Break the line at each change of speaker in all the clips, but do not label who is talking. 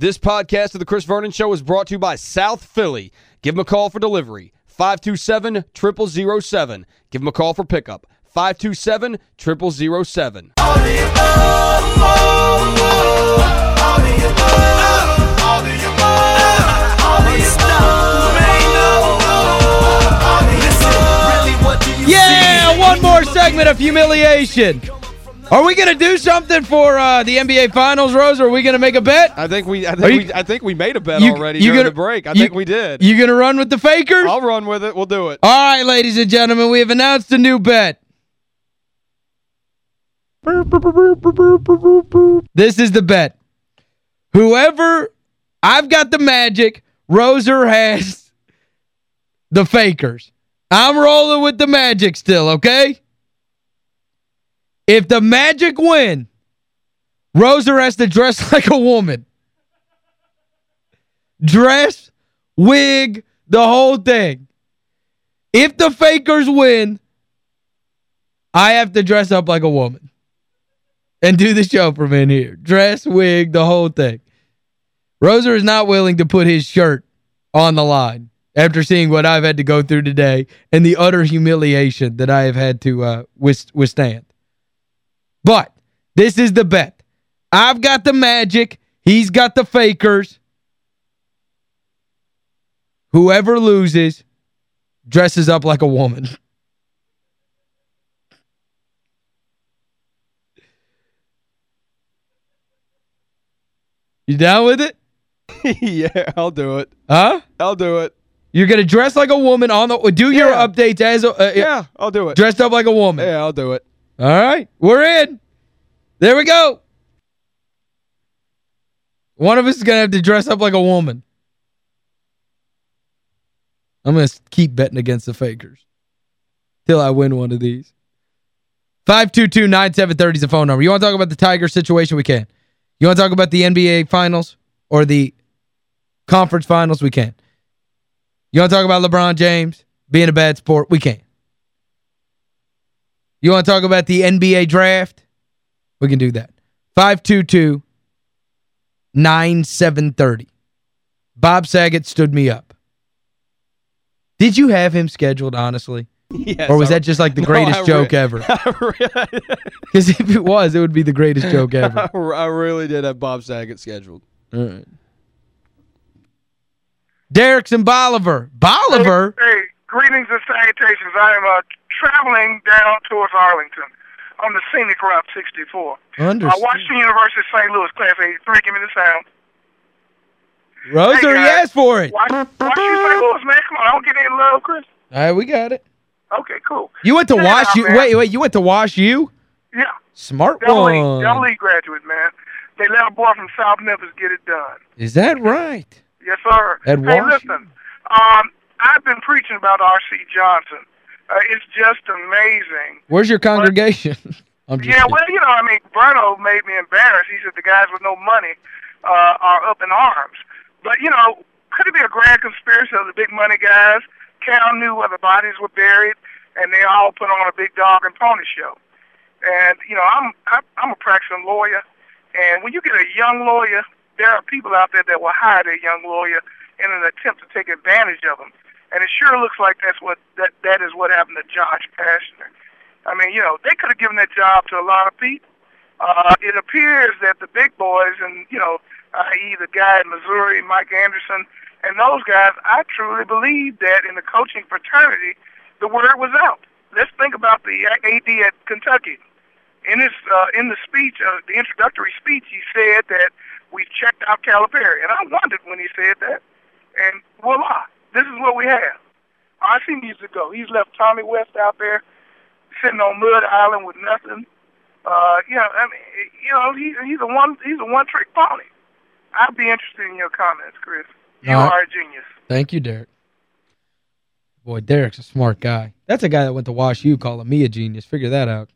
This podcast of The Chris Vernon Show is brought to you by South Philly. Give them a call for delivery. 527-0007. Give them a call for pickup. 527-0007.
Yeah, one more segment of humiliation. Are we going to do something for uh, the NBA Finals, Rose, or are we going to make a bet?
I think we I think
you-
we I think we made a bet
You-
already
you
during
gonna-
the break. I
you-
think we did.
You going to run with the fakers?
I'll run with it. We'll do it.
All right, ladies and gentlemen, we have announced a new bet. This is the bet. Whoever, I've got the Magic, Roser has the Fakers. I'm rolling with the Magic still, okay? If the Magic win, Roser has to dress like a woman. Dress, wig, the whole thing. If the Fakers win, I have to dress up like a woman and do the show from in here. Dress, wig, the whole thing. Roser is not willing to put his shirt on the line after seeing what I've had to go through today and the utter humiliation that I have had to uh, withstand. But this is the bet. I've got the magic. He's got the fakers. Whoever loses dresses up like a woman. You down with it?
yeah, I'll do it.
Huh?
I'll do it.
You're going to dress like a woman on the do your
Yeah.
updates as a, uh,
Yeah, I'll do it.
dressed up like a woman.
Yeah, I'll do it.
All right. We're in. There we go. One of us is going to have to dress up like a woman. I'm going to keep betting against the fakers till I win one of these. 522-9730 is the phone number. You want to talk about the Tiger situation? We can. You want to talk about the NBA Finals or the Conference Finals? We can. You want to talk about LeBron James being a bad sport? We can. You want to talk about the NBA draft? We can do that. 522-9730. Bob Saget stood me up. Did you have him scheduled, honestly?
Yes,
Or was
I-
that just like the greatest
I re-
joke ever? Because if it was, it would be the greatest joke ever.
I really did have Bob Saget scheduled.
All right. Derrick's and Bolivar. Bolivar?
Hey, greetings and salutations. I am uh, traveling down towards Arlington on the scenic Route 64. Uh,
Understood.
Washington University, of St. Louis, Class 83. Give me the sound.
Roser,
Hey, guys.
asked for it.
Wash, Washington, St. Louis, man. Come on, I don't get any love, Chris.
All right, we got it.
Okay, cool.
You went to
it
Wash you.
man.
Wait, wait, you went to Wash U?
Yeah,
Smart
Del
one.
Del graduate, man. They let a boy from South Memphis get it done.
Is that right?
Yes, sir.
At
hey,
Wash-
listen. Um, I've been preaching about R.C. Johnson. Uh, it's just amazing.
Where's your congregation? I'm just
Yeah, well, you know, I mean, Bruno made me embarrassed. He said the guys with no money uh, are up in arms. But, you know, could it be a grand conspiracy of the big money guys? Cal knew where the bodies were buried, and they all put on a big dog and pony show. And, you know, I'm, I'm I'm a practicing lawyer, and when you get a young lawyer, there are people out there that will hire their young lawyer in an attempt to take advantage of them. And it sure looks like that's what that that is what happened to Josh Pastner. I mean, you know, they could have given that job to a lot of people. Uh, it appears that the big boys, and you know, i.e. the guy in Missouri, Mike Anderson, and those guys, I truly believe that in the coaching fraternity, the word was out. Let's think about the AD at Kentucky. In his uh, in the speech, uh, the introductory speech, he said that we checked out Calipari, and I wondered when he said that. And voila, this is what we have. RC needs to go. He's left Tommy West out there sitting on Mud Island with nothing. Uh, you know, I mean, you know, he, he's a one he's a one trick pony. I'd be interested in your comments, Chris. You
right.
are a genius.
Thank you, Derek. Boy, Derek's a smart guy. That's a guy that went to Wash U calling me a genius. Figure that out.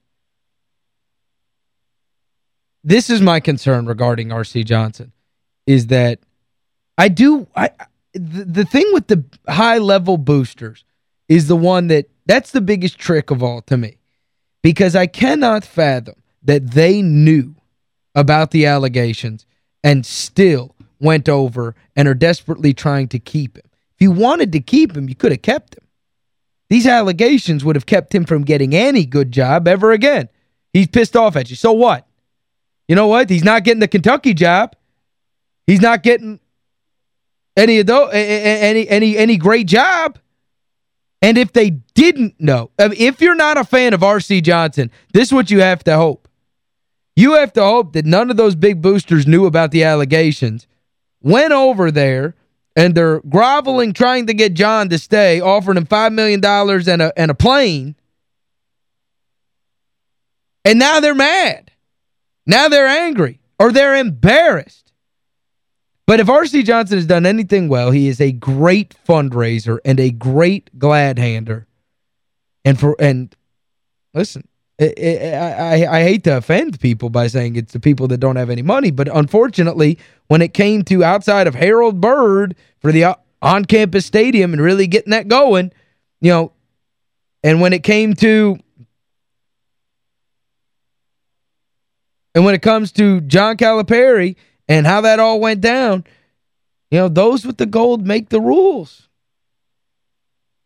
This is my concern regarding R.C. Johnson, is that I do... I the, the thing with the high-level boosters is the one that... That's the biggest trick of all to me. Because I cannot fathom that they knew about the allegations and still went over and are desperately trying to keep him. If you wanted to keep him, you could have kept him. These allegations would have kept him from getting any good job ever again. He's pissed off at you. So what? You know what? He's not getting the Kentucky job. He's not getting any of those, any any any great job. And if they didn't know, if you're not a fan of R.C. Johnson, this is what you have to hope. You have to hope that none of those big boosters knew about the allegations, went over there, and they're groveling trying to get John to stay, offering him $5 million and a, and a plane. And now they're mad. Now they're angry. Or they're embarrassed. But if R.C. Johnson has done anything well, he is a great fundraiser and a great glad hander. And for and listen, I, I, I hate to offend people by saying it's the people that don't have any money, but unfortunately, when it came to outside of Harold Byrd for the uh, on-campus stadium and really getting that going, you know, and when it came to and when it comes to John Calipari and how that all went down, you know, those with the gold make the rules.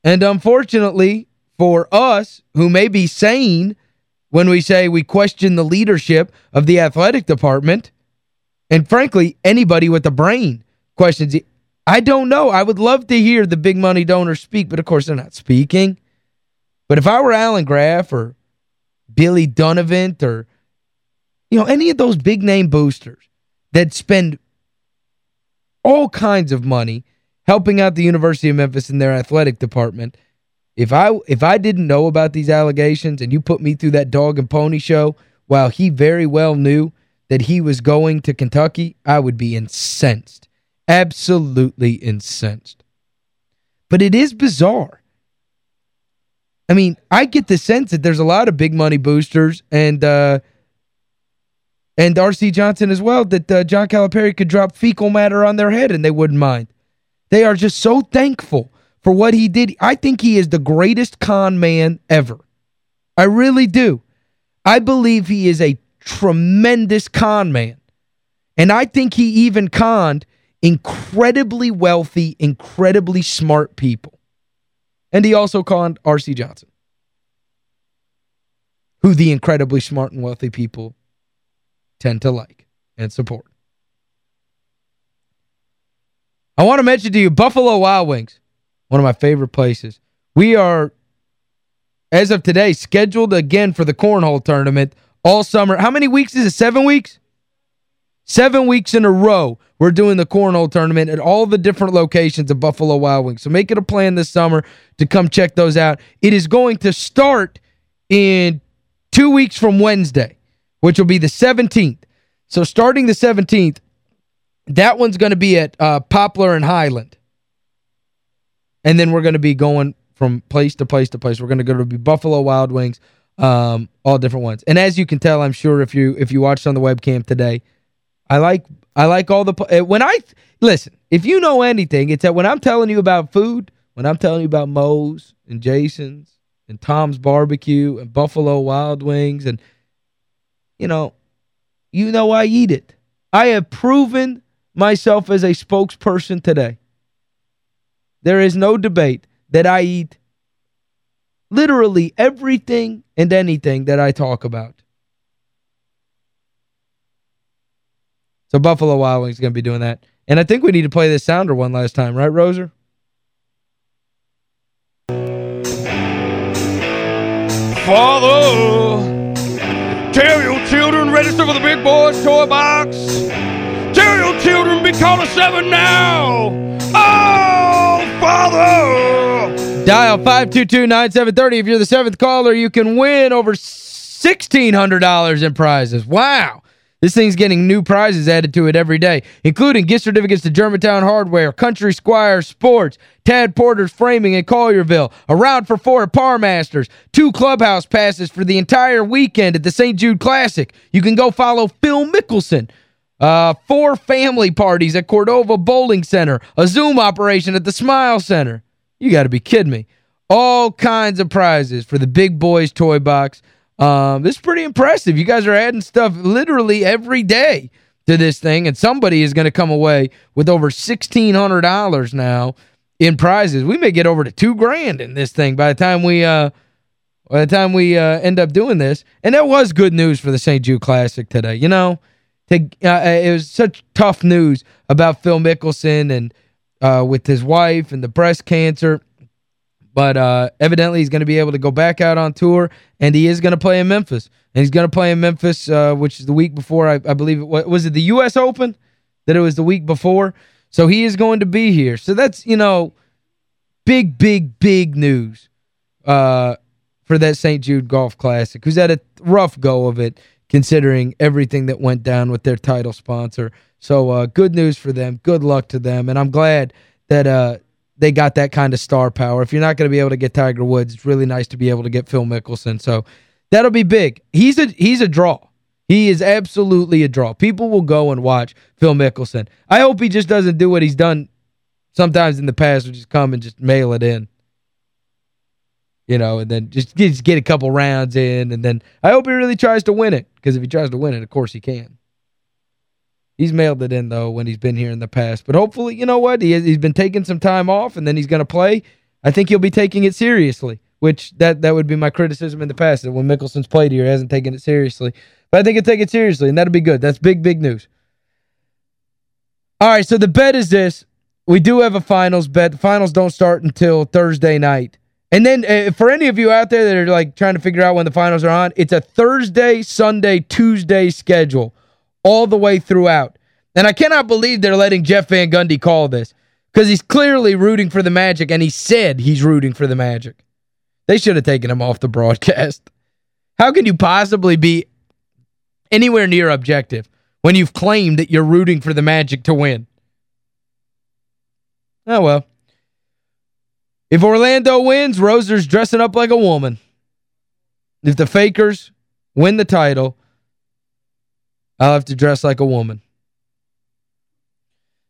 And unfortunately, for us who may be sane when we say we question the leadership of the athletic department, and frankly, anybody with a brain questions it. I don't know. I would love to hear the big money donors speak, but of course they're not speaking. But if I were Alan Graf or Billy Dunavant or, you know, any of those big name boosters that spend all kinds of money helping out the University of Memphis in their athletic department – if I if I didn't know about these allegations and you put me through that dog and pony show while he very well knew that he was going to Kentucky, I would be incensed. Absolutely incensed. But it is bizarre. I mean, I get the sense that there's a lot of big money boosters and uh, and R.C. Johnson as well that uh, John Calipari could drop fecal matter on their head and they wouldn't mind. They are just so thankful for what he did. I think he is the greatest con man ever. I really do. I believe he is a tremendous con man. And I think he even conned incredibly wealthy, incredibly smart people. And he also conned R.C. Johnson, who the incredibly smart and wealthy people tend to like and support. I want to mention to you Buffalo Wild Wings one of my favorite places. We are, as of today, scheduled again for the Cornhole Tournament all summer. How many weeks is it? Seven weeks? Seven weeks in a row, we're doing the Cornhole Tournament at all the different locations of Buffalo Wild Wings. So make it a plan this summer to come check those out. It is going to start in two weeks from Wednesday, which will be the 17th. So starting the 17th, that one's going to be at uh, Poplar and Highland. And then we're going to be going from place to place to place. We're going to go to be Buffalo Wild Wings, um, all different ones. And as you can tell, I'm sure if you if you watched on the webcam today, I like I like all the eh, when I listen, if you know anything, it's that when I'm telling you about food, when I'm telling you about Moe's and Jason's and Tom's Barbecue and Buffalo Wild Wings and you know, you know I eat it. I have proven myself as a spokesperson today. There is no debate that I eat literally everything and anything that I talk about. So Buffalo Wild Wings is going to be doing that. And I think we need to play this sounder one last time, right, Roser?
Father, tell your children register for the big boys toy box. Tell children be calling seven now. Oh, Father!
Dial 522-9730. If you're the seventh caller, you can win over $1,600 in prizes. Wow! This thing's getting new prizes added to it every day, including gift certificates to Germantown Hardware, Country Squire Sports, Tad Porter's Framing in Collierville, a round for four at Par Masters, two clubhouse passes for the entire weekend at the St. Jude Classic. You can go follow Phil Mickelson uh, four family parties at Cordova Bowling Center. A Zoom operation at the Smile Center. You got to be kidding me. All kinds of prizes for the Big Boys Toy Box. Um, this is pretty impressive. You guys are adding stuff literally every day to this thing, and somebody is going to come away with over $1,600 now in prizes. We may get over to two grand in this thing by the time we uh by the time we uh, end up doing this. And that was good news for the St. Jude Classic today. You know, to, uh, it was such tough news about Phil Mickelson and uh, with his wife and the breast cancer. But uh, evidently he's going to be able to go back out on tour, and he is going to play in Memphis. And he's going to play in Memphis, uh, which is the week before, I, I believe, it was, was it the U.S. Open? That it was the week before? So he is going to be here. So that's, you know, big, big, big news uh, for that St. Jude Golf Classic, who's had a rough go of it considering everything that went down with their title sponsor. So uh, good news for them. Good luck to them. And I'm glad that uh, they got that kind of star power. If you're not going to be able to get Tiger Woods, it's really nice to be able to get Phil Mickelson. So that'll be big. He's a he's a draw. He is absolutely a draw. People will go and watch Phil Mickelson. I hope he just doesn't do what he's done sometimes in the past, which is come and just mail it in. You know, and then just, just get a couple rounds in, and then I hope he really tries to win it, because if he tries to win it, of course he can. He's mailed it in, though, when he's been here in the past. But hopefully, you know what? He has, he's been taking some time off, and then he's going to play. I think he'll be taking it seriously, which that that would be my criticism in the past, that when Mickelson's played here, he hasn't taken it seriously. But I think he'll take it seriously, and that'll be good. That's big, big news. All right, so the bet is this. We do have a finals bet. The finals don't start until Thursday night. And then uh, for any of you out there that are like trying to figure out when the finals are on, it's a Thursday, Sunday, Tuesday schedule all the way throughout. And I cannot believe they're letting Jeff Van Gundy call this because he's clearly rooting for the Magic and he said he's rooting for the Magic. They should have taken him off the broadcast. How can you possibly be anywhere near objective when you've claimed that you're rooting for the Magic to win? Oh, well. If Orlando wins, Roser's dressing up like a woman. If the Fakers win the title, I'll have to dress like a woman.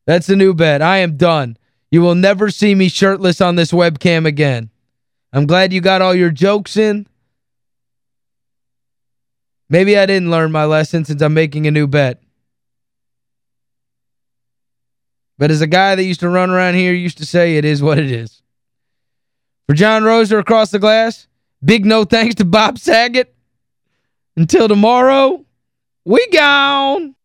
That's the new bet. I am done. You will never see me shirtless on this webcam again. I'm glad you got all your jokes in. Maybe I didn't learn my lesson since I'm making a new bet. But as a guy that used to run around here used to say, it is what it is. For John Roser across the glass, big no thanks to Bob Saget. Until tomorrow, we gone.